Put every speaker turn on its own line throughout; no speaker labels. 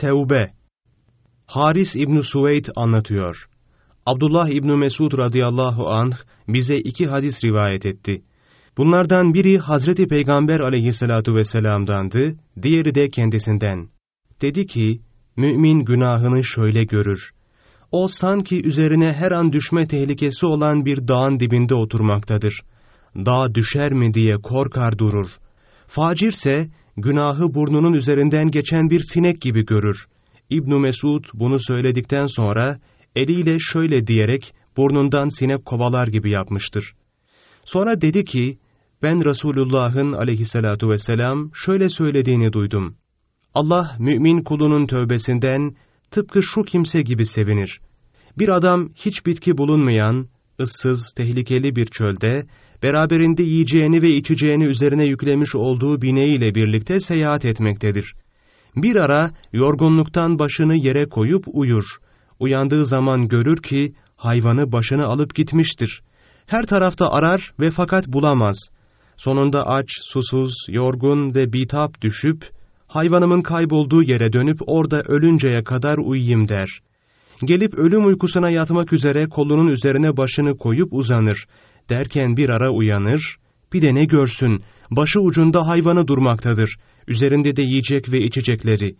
Tevbe Haris İbn Suveyd anlatıyor. Abdullah İbn Mesud radıyallahu anh bize iki hadis rivayet etti. Bunlardan biri Hazreti Peygamber aleyhissalatu vesselam'dandı, diğeri de kendisinden. Dedi ki, mümin günahını şöyle görür. O sanki üzerine her an düşme tehlikesi olan bir dağın dibinde oturmaktadır. Dağ düşer mi diye korkar durur. Facirse günahı burnunun üzerinden geçen bir sinek gibi görür. İbn Mesud bunu söyledikten sonra eliyle şöyle diyerek burnundan sinek kovalar gibi yapmıştır. Sonra dedi ki, ben Resulullah'ın aleyhissalatu vesselam şöyle söylediğini duydum. Allah mümin kulunun tövbesinden tıpkı şu kimse gibi sevinir. Bir adam hiç bitki bulunmayan, ıssız, tehlikeli bir çölde, beraberinde yiyeceğini ve içeceğini üzerine yüklemiş olduğu bineğiyle birlikte seyahat etmektedir. Bir ara yorgunluktan başını yere koyup uyur. Uyandığı zaman görür ki hayvanı başını alıp gitmiştir. Her tarafta arar ve fakat bulamaz. Sonunda aç, susuz, yorgun ve bitap düşüp, hayvanımın kaybolduğu yere dönüp orada ölünceye kadar uyuyayım der. Gelip ölüm uykusuna yatmak üzere kolunun üzerine başını koyup uzanır. Derken bir ara uyanır, bir de ne görsün, başı ucunda hayvanı durmaktadır. Üzerinde de yiyecek ve içecekleri.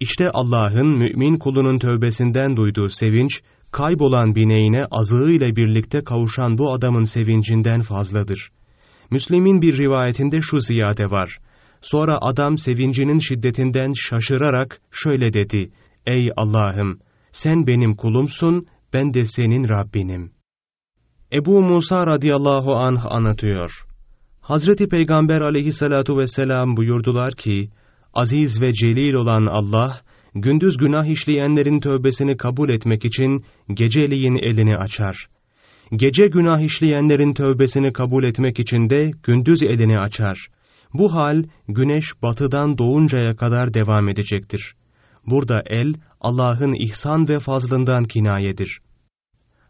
İşte Allah'ın mümin kulunun tövbesinden duyduğu sevinç, kaybolan bineğine azığıyla birlikte kavuşan bu adamın sevincinden fazladır. Müslim'in bir rivayetinde şu ziyade var. Sonra adam sevincinin şiddetinden şaşırarak şöyle dedi. Ey Allah'ım! Sen benim kulumsun, ben de senin Rabbinim. Ebu Musa radıyallahu anh anlatıyor. Hazreti Peygamber aleyhissalatu vesselam buyurdular ki, Aziz ve celil olan Allah, gündüz günah işleyenlerin tövbesini kabul etmek için geceliğin elini açar. Gece günah işleyenlerin tövbesini kabul etmek için de gündüz elini açar. Bu hal güneş batıdan doğuncaya kadar devam edecektir. Burada el Allah'ın ihsan ve fazlından kinayedir.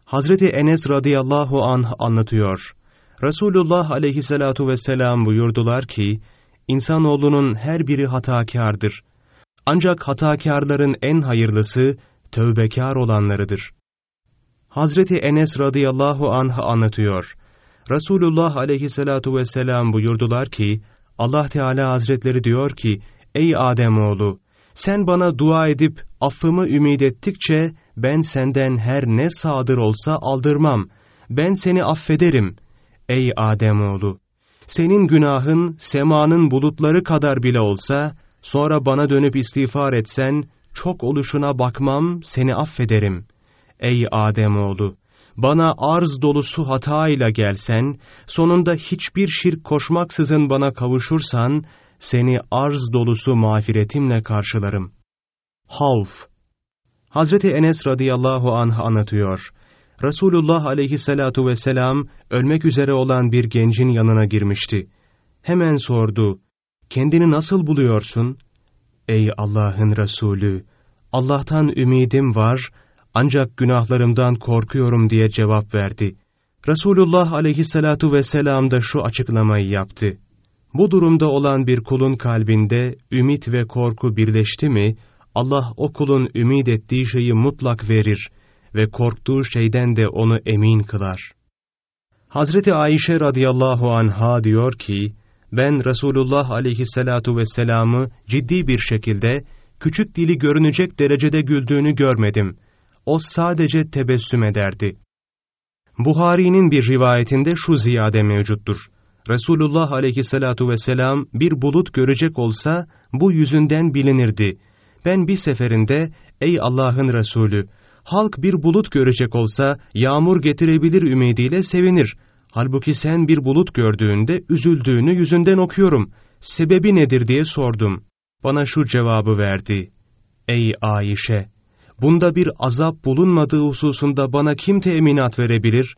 Hazreti Enes radıyallahu anh anlatıyor. Resulullah aleyhissalatu vesselam buyurdular ki, İnsanoğlunun her biri hatakârdır. Ancak hatakârların en hayırlısı, tövbekar olanlarıdır. Hazreti Enes radıyallahu anh anlatıyor. Resulullah aleyhissalatu vesselam buyurdular ki, Allah Teala hazretleri diyor ki, Ey Ademoğlu! Sen bana dua edip affımı ümit ettikçe, ben senden her ne sadır olsa aldırmam. Ben seni affederim. Ey Ademoğlu! Senin günahın semanın bulutları kadar bile olsa, sonra bana dönüp istiğfar etsen, çok oluşuna bakmam, seni affederim. Ey Ademoğlu! Bana arz dolusu hatayla gelsen, sonunda hiçbir şirk koşmaksızın bana kavuşursan, seni arz dolusu mağfiretimle karşılarım. Havf Hazreti Enes radıyallahu anh anlatıyor. Resulullah aleyhissalatu vesselam ölmek üzere olan bir gencin yanına girmişti. Hemen sordu, kendini nasıl buluyorsun? Ey Allah'ın Resulü, Allah'tan ümidim var, ancak günahlarımdan korkuyorum diye cevap verdi. Resulullah aleyhissalatu vesselam da şu açıklamayı yaptı. Bu durumda olan bir kulun kalbinde ümit ve korku birleşti mi, Allah o kulun ümit ettiği şeyi mutlak verir ve korktuğu şeyden de onu emin kılar. Hazreti Ayşe radıyallahu anha diyor ki, ben Resulullah aleyhissalatu vesselam'ı ciddi bir şekilde küçük dili görünecek derecede güldüğünü görmedim. O sadece tebessüm ederdi. Buhari'nin bir rivayetinde şu ziyade mevcuttur. Resulullah aleyhissalatu vesselam bir bulut görecek olsa bu yüzünden bilinirdi. Ben bir seferinde ey Allah'ın Resulü halk bir bulut görecek olsa yağmur getirebilir ümidiyle sevinir. Halbuki sen bir bulut gördüğünde üzüldüğünü yüzünden okuyorum. Sebebi nedir diye sordum. Bana şu cevabı verdi. Ey Ayşe! Bunda bir azap bulunmadığı hususunda bana kim teminat verebilir?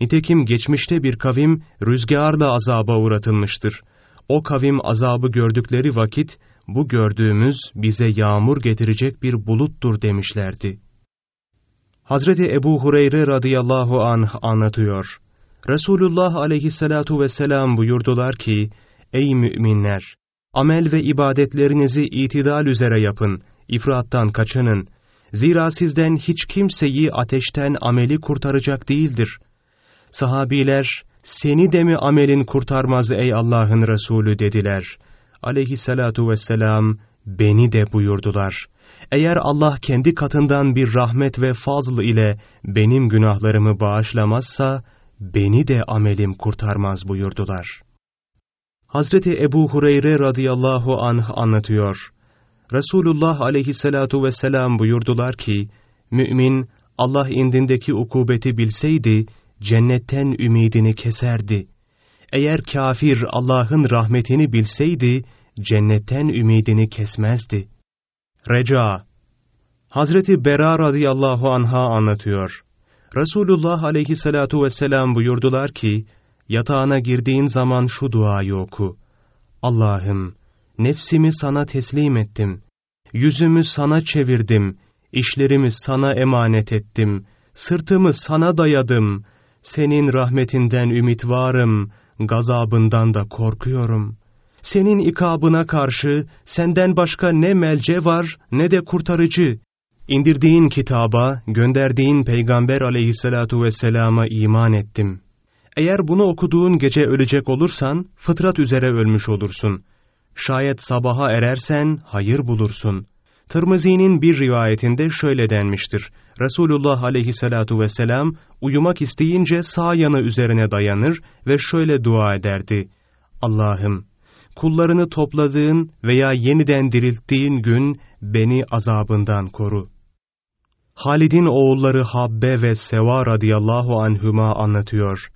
Nitekim geçmişte bir kavim rüzgarla azaba uğratılmıştır. O kavim azabı gördükleri vakit, bu gördüğümüz bize yağmur getirecek bir buluttur demişlerdi. Hazreti Ebu Hureyre radıyallahu anh anlatıyor. Resulullah aleyhissalatu vesselam buyurdular ki, Ey müminler! Amel ve ibadetlerinizi itidal üzere yapın, ifrattan kaçının. Zira sizden hiç kimseyi ateşten ameli kurtaracak değildir. Sahabiler, seni de mi amelin kurtarmaz ey Allah'ın Resulü dediler. Aleyhissalatu vesselam, beni de buyurdular. Eğer Allah kendi katından bir rahmet ve fazl ile benim günahlarımı bağışlamazsa, beni de amelim kurtarmaz buyurdular. Hazreti Ebu Hureyre radıyallahu anh anlatıyor. Resulullah aleyhissalatu vesselam buyurdular ki, Mümin, Allah indindeki ukubeti bilseydi, cennetten ümidini keserdi. Eğer kafir Allah'ın rahmetini bilseydi, cennetten ümidini kesmezdi. Reca Hazreti Bera radıyallahu anha anlatıyor. Resulullah aleyhissalatu vesselam buyurdular ki, yatağına girdiğin zaman şu duayı oku. Allah'ım, nefsimi sana teslim ettim. Yüzümü sana çevirdim. işlerimi sana emanet ettim. Sırtımı sana dayadım. Senin rahmetinden ümit varım. Gazabından da korkuyorum. Senin ikabına karşı senden başka ne melce var ne de kurtarıcı. İndirdiğin kitaba, gönderdiğin peygamber aleyhissalatu vesselama iman ettim. Eğer bunu okuduğun gece ölecek olursan, fıtrat üzere ölmüş olursun. Şayet sabaha erersen, hayır bulursun. Tirmizi'nin bir rivayetinde şöyle denmiştir. Resulullah aleyhissalatu vesselam, uyumak isteyince sağ yanı üzerine dayanır ve şöyle dua ederdi. Allah'ım, kullarını topladığın veya yeniden dirilttiğin gün beni azabından koru. Halid'in oğulları Habbe ve Seva radıyallahu anhüma anlatıyor.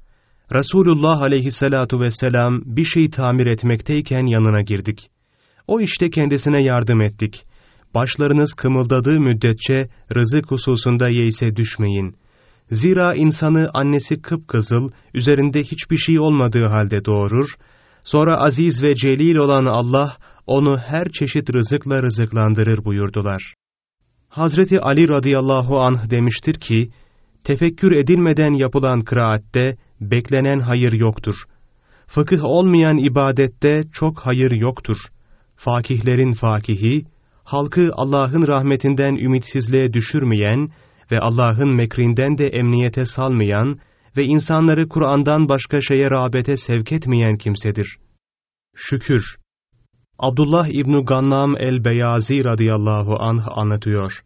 Resulullah aleyhissalatu vesselam bir şey tamir etmekteyken yanına girdik. O işte kendisine yardım ettik. Başlarınız kımıldadığı müddetçe rızık hususunda yeyse düşmeyin. Zira insanı annesi kıpkızıl, üzerinde hiçbir şey olmadığı halde doğurur, sonra aziz ve celil olan Allah onu her çeşit rızıkla rızıklandırır buyurdular. Hazreti Ali radıyallahu anh demiştir ki, tefekkür edilmeden yapılan kıraatte beklenen hayır yoktur. Fıkıh olmayan ibadette çok hayır yoktur. Fakihlerin fakihi, halkı Allah'ın rahmetinden ümitsizliğe düşürmeyen ve Allah'ın mekrinden de emniyete salmayan ve insanları Kur'an'dan başka şeye rağbete sevk etmeyen kimsedir. Şükür Abdullah İbni Gannam el-Beyazi radıyallahu anh anlatıyor.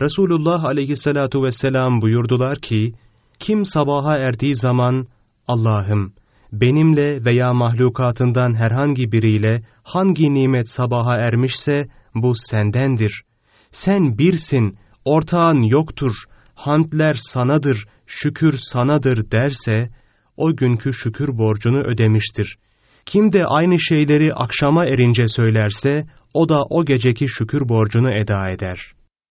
Resulullah aleyhissalatu vesselam buyurdular ki, kim sabaha erdiği zaman, Allah'ım benimle veya mahlukatından herhangi biriyle hangi nimet sabaha ermişse bu sendendir. Sen birsin, ortağın yoktur, hamdler sanadır, şükür sanadır derse, o günkü şükür borcunu ödemiştir. Kim de aynı şeyleri akşama erince söylerse, o da o geceki şükür borcunu eda eder.''